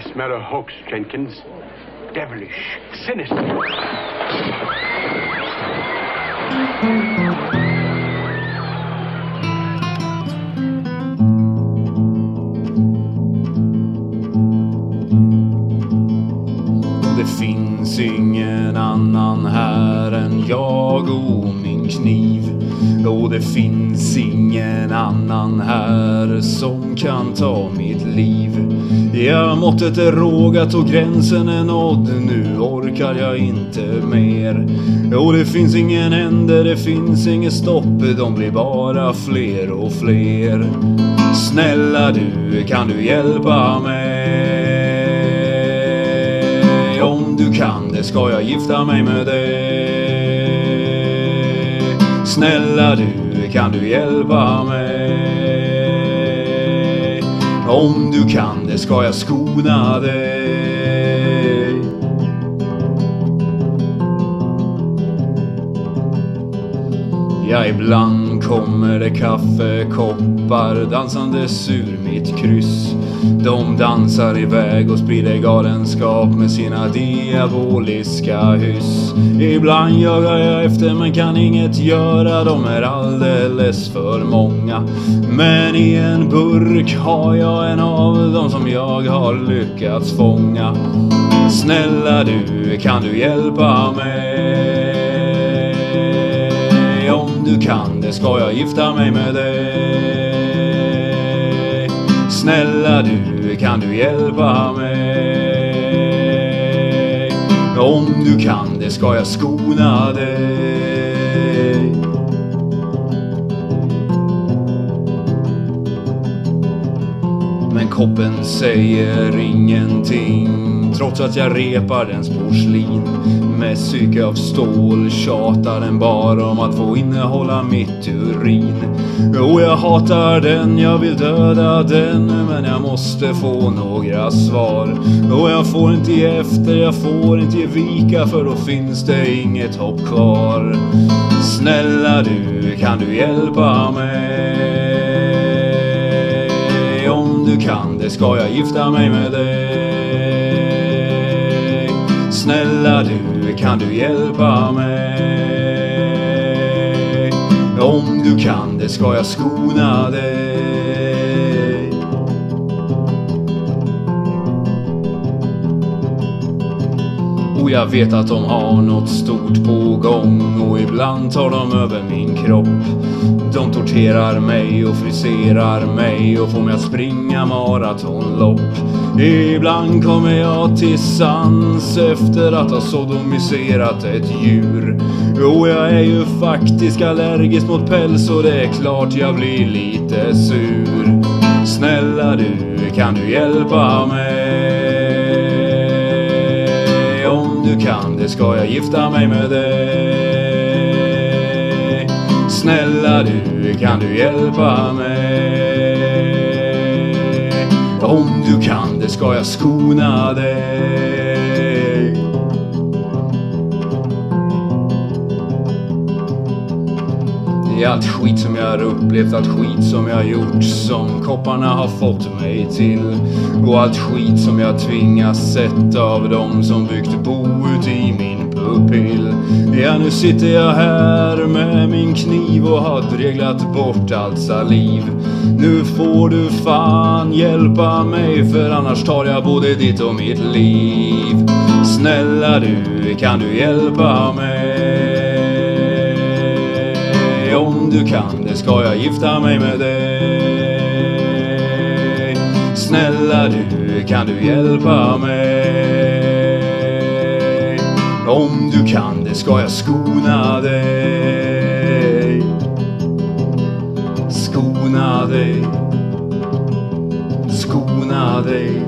I smell a hoax, Jenkins. Devilish, sinister. Det finns ingen annan här än jag och min kniv. Och det finns ingen annan här som kan ta mitt liv. Ja, måttet är rågat och gränsen är nådd. Nu orkar jag inte mer. Och det finns ingen ände, det finns inget stopp. De blir bara fler och fler. Snälla du, kan du hjälpa mig? Om du kan det ska jag gifta mig med dig. Snälla du, kan du hjälpa mig? Om du kan det ska jag skona dig. Ja, ibland kommer det kaffekoppar dansandes ur mitt kryss. De dansar iväg och sprider galenskap med sina diaboliska hyss. Ibland jagar jag efter men kan inget göra, de är alldeles för många. Men i en burk har jag en av dem som jag har lyckats fånga. Snälla du, kan du hjälpa mig? Om du kan det ska jag gifta mig med dig. Snälla du, kan du hjälpa mig? Om du kan det ska jag skona dig. Men koppen säger ingenting trots att jag repar dens porslin. Med psyke av stål tjatar den bara om att få innehålla mitt urin. Och jag hatar den, jag vill döda den, men jag måste få några svar. Och jag får inte ge efter, jag får inte ge vika, för då finns det inget hopp kvar. Snälla du, kan du hjälpa mig? Om du kan det ska jag gifta mig med dig. Snälla du, kan du hjälpa mig? Om du kan det ska jag skona dig. Och jag vet att de har något stort på gång och ibland tar de över min kropp. De torterar mig och friserar mig och får mig att springa maratonlopp. Ibland kommer jag till sans efter att ha sodomiserat ett djur. Och jag är ju faktiskt allergisk mot päls och det är klart jag blir lite sur. Snälla du, kan du hjälpa mig? Om du kan det ska jag gifta mig med dig. Snälla du, kan du hjälpa mig? Om du kan ska jag skona dig. Det är allt skit som jag har upplevt, allt skit som jag har gjort som kopparna har fått mig till. Och allt skit som jag tvingas sett av dem som byggt bo ut i min pupill. Ja, nu sitter jag här med min kniv och har dreglat bort allt saliv. Nu får du fan hjälpa mig för annars tar jag både ditt och mitt liv. Snälla du, kan du hjälpa mig? Om du kan det ska jag gifta mig med dig. Snälla du, kan du hjälpa mig? Om du kan det ska jag skona dig. Skona dig. Skona dig.